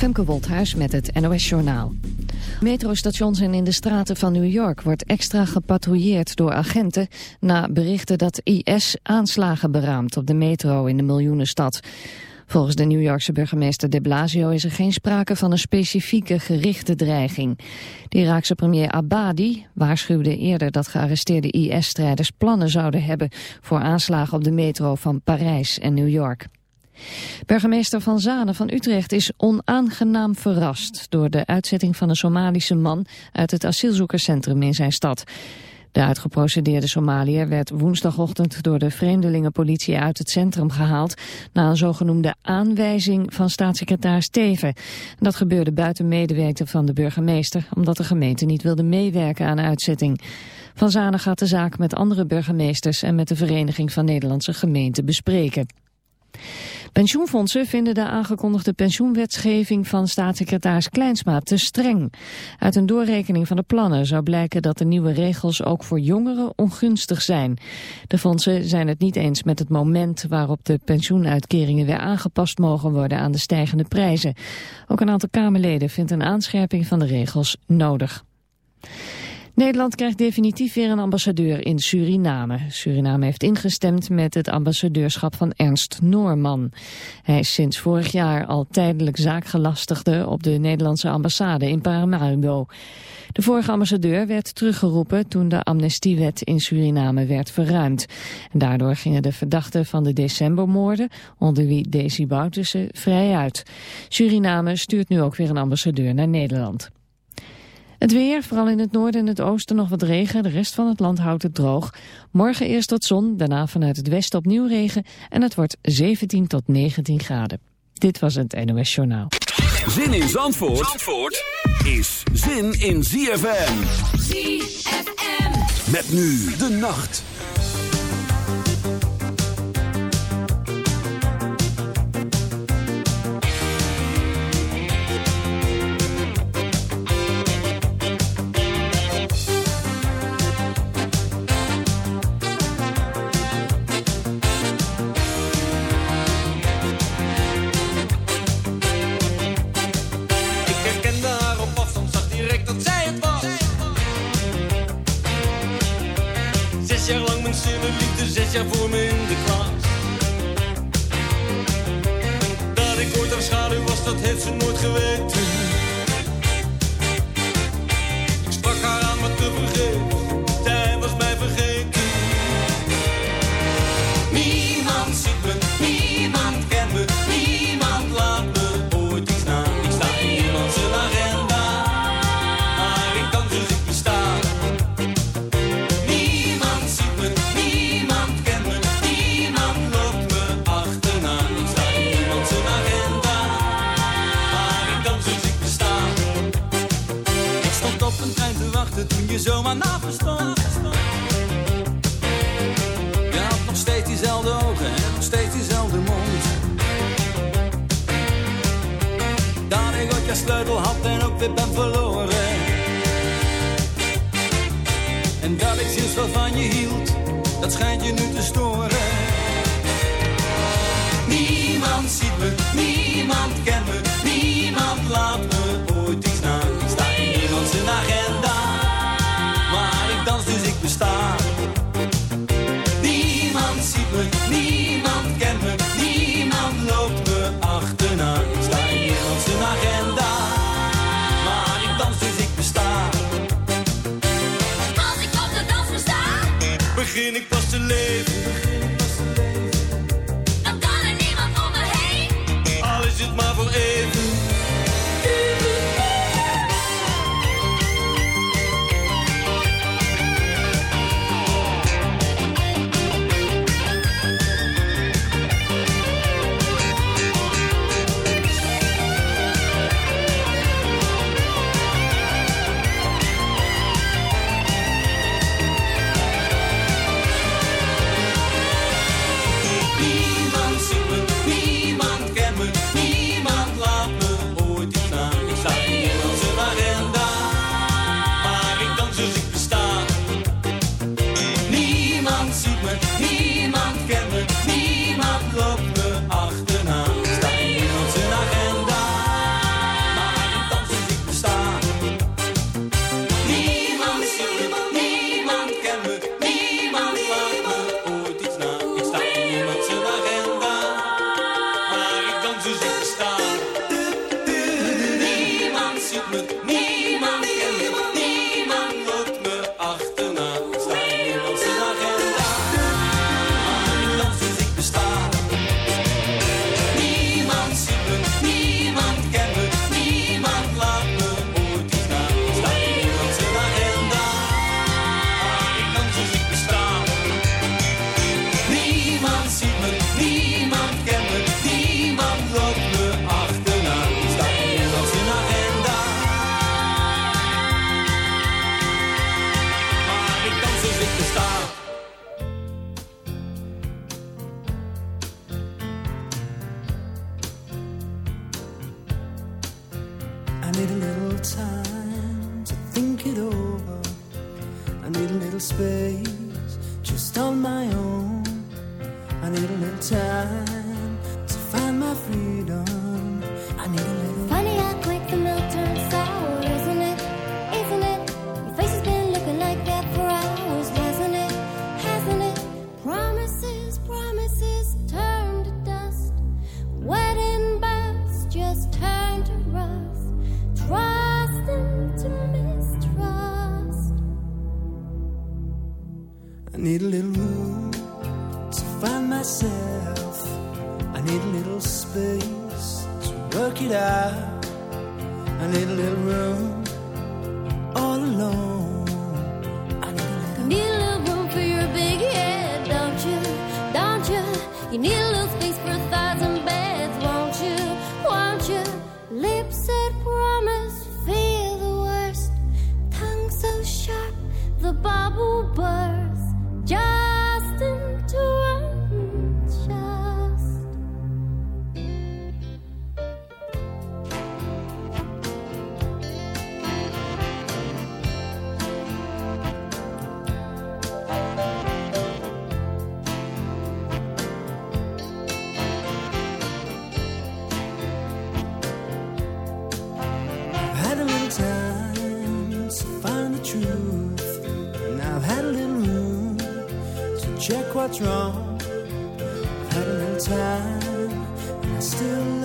Femke Wolthuis met het NOS Journaal. Metrostations en in de straten van New York wordt extra gepatrouilleerd door agenten... na berichten dat IS aanslagen beraamt op de metro in de miljoenenstad. Volgens de New Yorkse burgemeester de Blasio is er geen sprake van een specifieke gerichte dreiging. De Iraakse premier Abadi waarschuwde eerder dat gearresteerde IS-strijders plannen zouden hebben... voor aanslagen op de metro van Parijs en New York. Burgemeester Van Zanen van Utrecht is onaangenaam verrast door de uitzetting van een Somalische man uit het asielzoekerscentrum in zijn stad. De uitgeprocedeerde Somaliër werd woensdagochtend door de vreemdelingenpolitie uit het centrum gehaald na een zogenoemde aanwijzing van staatssecretaris Teven. Dat gebeurde buiten medeweten van de burgemeester omdat de gemeente niet wilde meewerken aan de uitzetting. Van Zanen gaat de zaak met andere burgemeesters en met de Vereniging van Nederlandse Gemeenten bespreken. Pensioenfondsen vinden de aangekondigde pensioenwetgeving van staatssecretaris Kleinsma te streng. Uit een doorrekening van de plannen zou blijken dat de nieuwe regels ook voor jongeren ongunstig zijn. De fondsen zijn het niet eens met het moment waarop de pensioenuitkeringen weer aangepast mogen worden aan de stijgende prijzen. Ook een aantal Kamerleden vindt een aanscherping van de regels nodig. Nederland krijgt definitief weer een ambassadeur in Suriname. Suriname heeft ingestemd met het ambassadeurschap van Ernst Noorman. Hij is sinds vorig jaar al tijdelijk zaakgelastigde op de Nederlandse ambassade in Paramaribo. De vorige ambassadeur werd teruggeroepen toen de amnestiewet in Suriname werd verruimd. En daardoor gingen de verdachten van de decembermoorden, onder wie Desi Boutussen, vrij uit. Suriname stuurt nu ook weer een ambassadeur naar Nederland. Het weer, vooral in het noorden en het oosten nog wat regen. De rest van het land houdt het droog. Morgen eerst wat zon, daarna vanuit het westen opnieuw regen. En het wordt 17 tot 19 graden. Dit was het NOS Journaal. Zin in Zandvoort, Zandvoort is zin in ZFM. ZFM. Met nu de nacht. Zes voor me in de klas. Dat ik ooit aan schaduw was, dat heeft ze nooit geweten. times to find the truth. And I've had a little room to check what's wrong. I've had a little time, and I still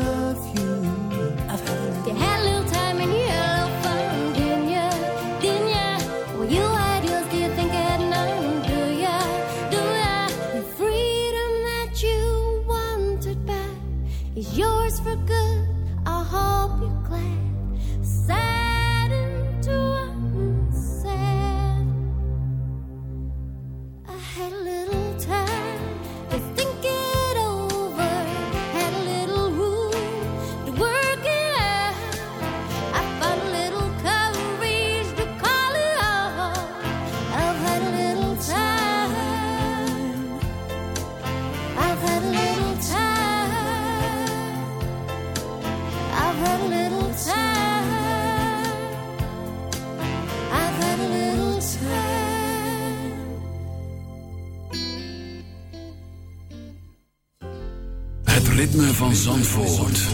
Zandvoort.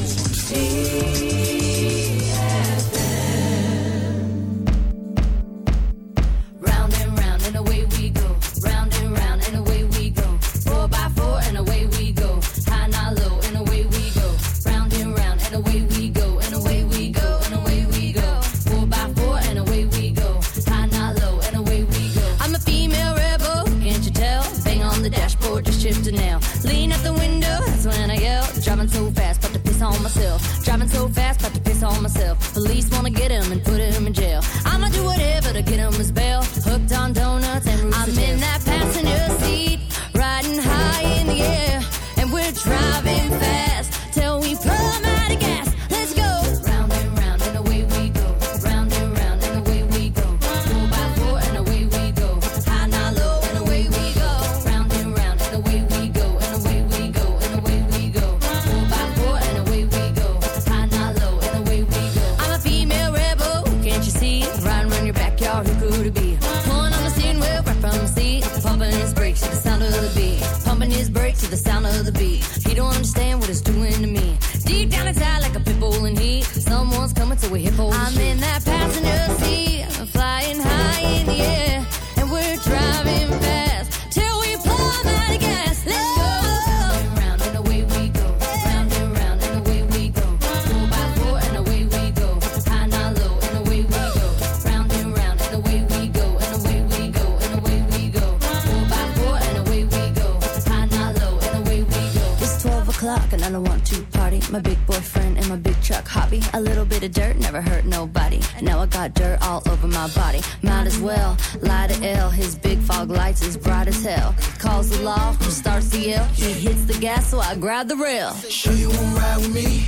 the real. Sure you won't ride with me?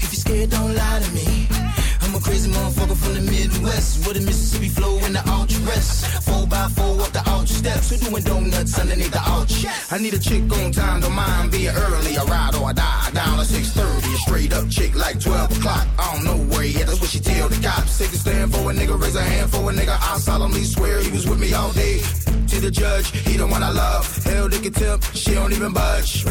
If you're scared, don't lie to me. I'm a crazy motherfucker from the Midwest with a Mississippi flow and the arch rest. Four by four up the arch steps. We're doing donuts underneath the arch. I need a chick on time, don't mind being early. I ride or I die down at 6:30. A straight up chick like 12 o'clock. I don't know where yet. That's what she tell the cops. Take a stand for a nigga, raise a hand for a nigga. I solemnly swear he was with me all day. To the judge, he the one I love. Hell, they can tip, she don't even budge.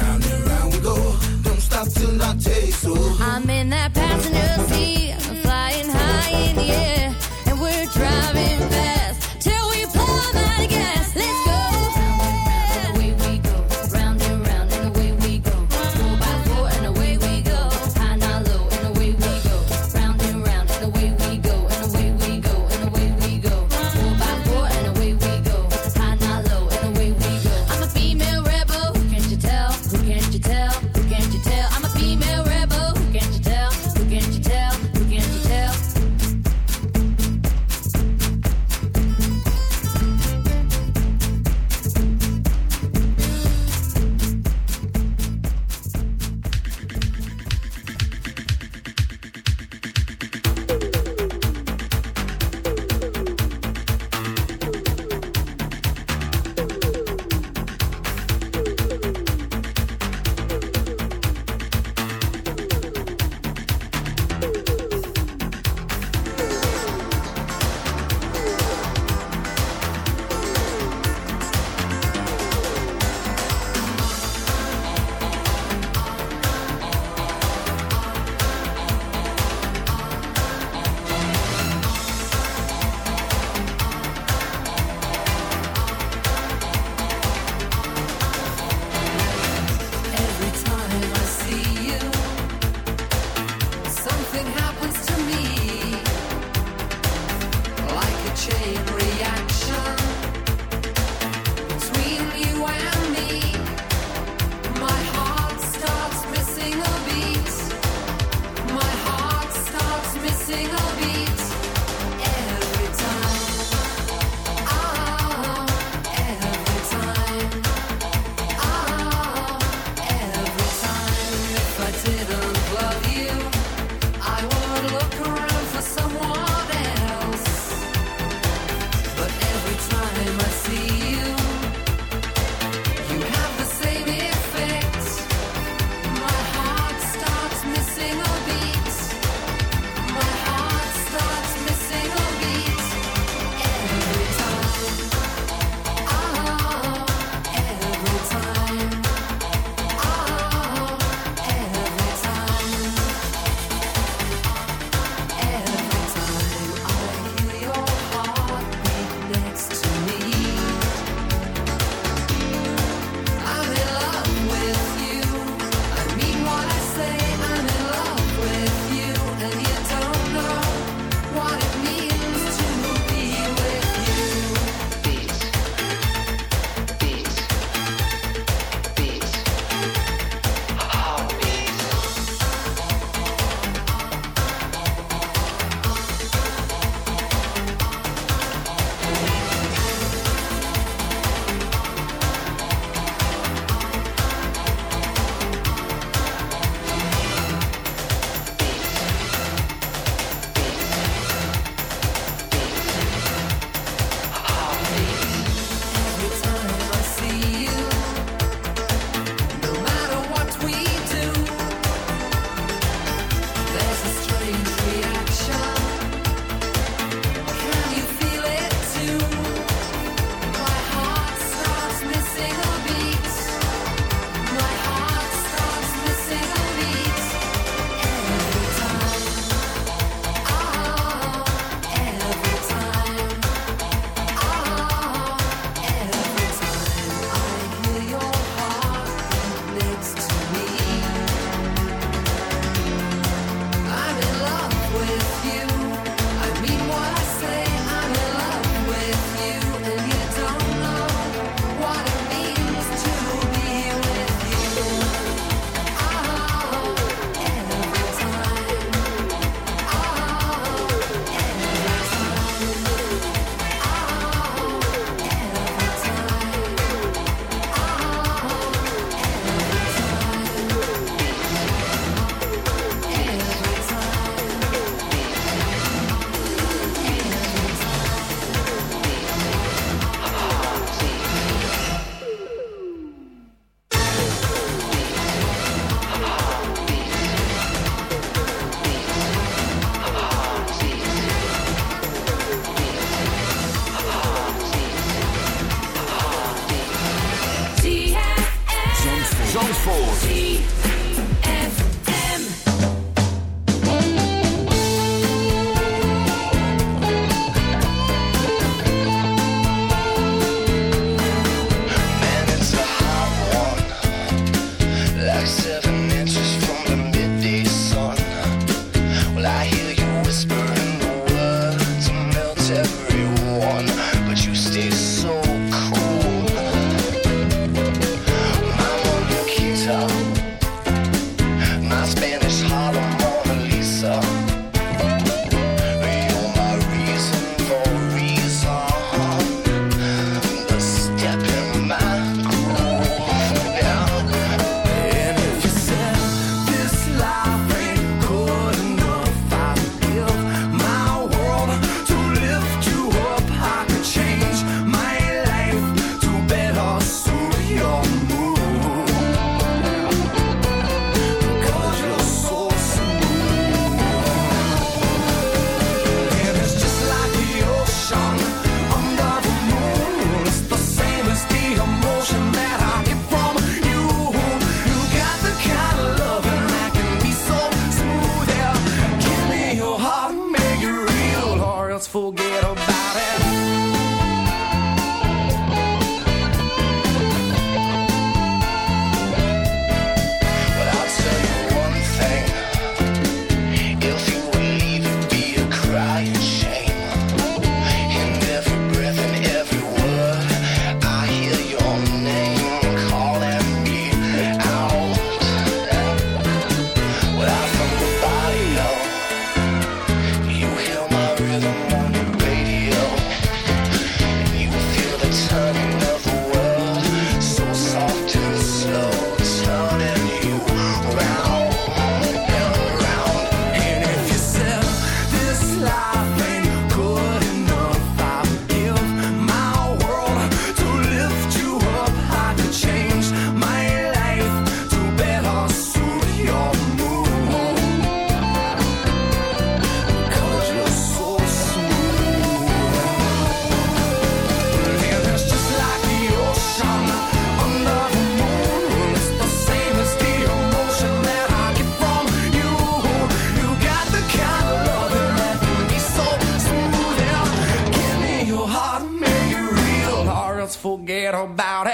little about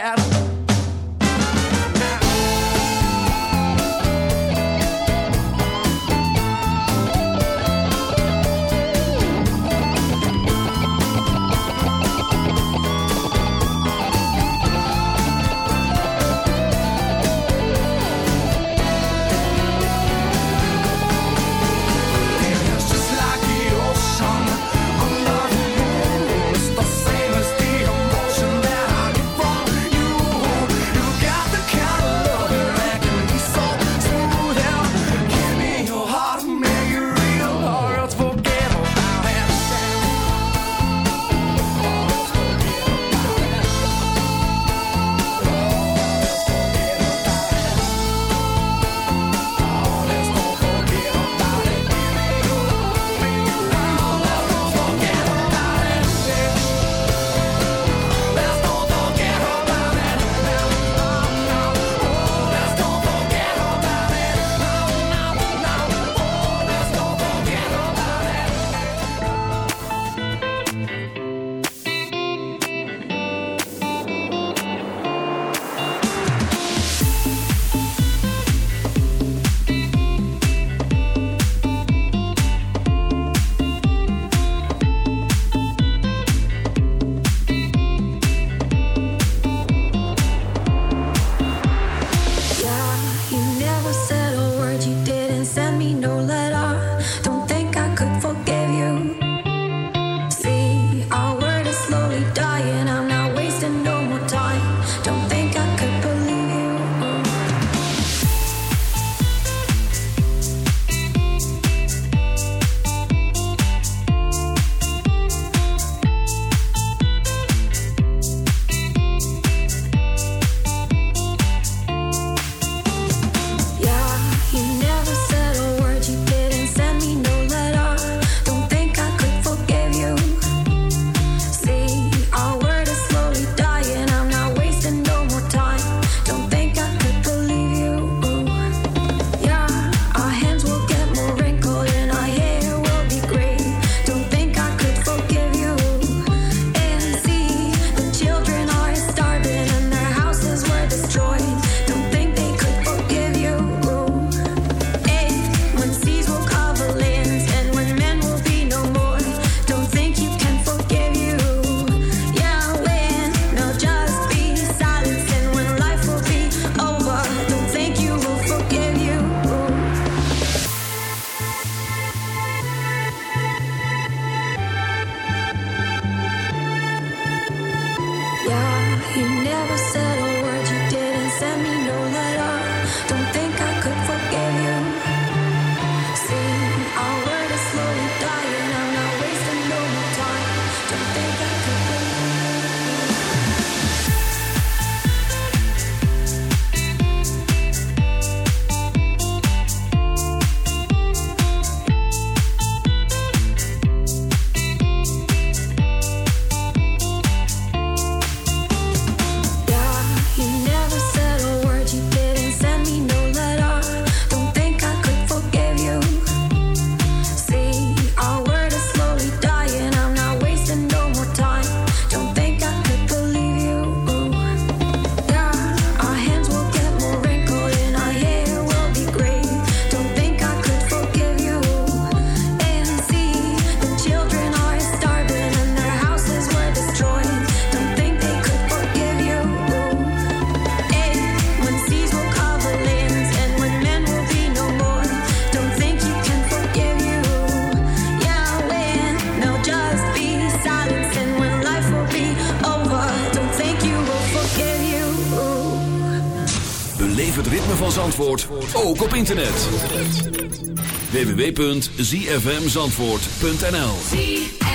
www.zfmzandvoort.nl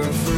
river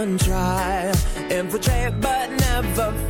one try. Infiltrate, but never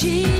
she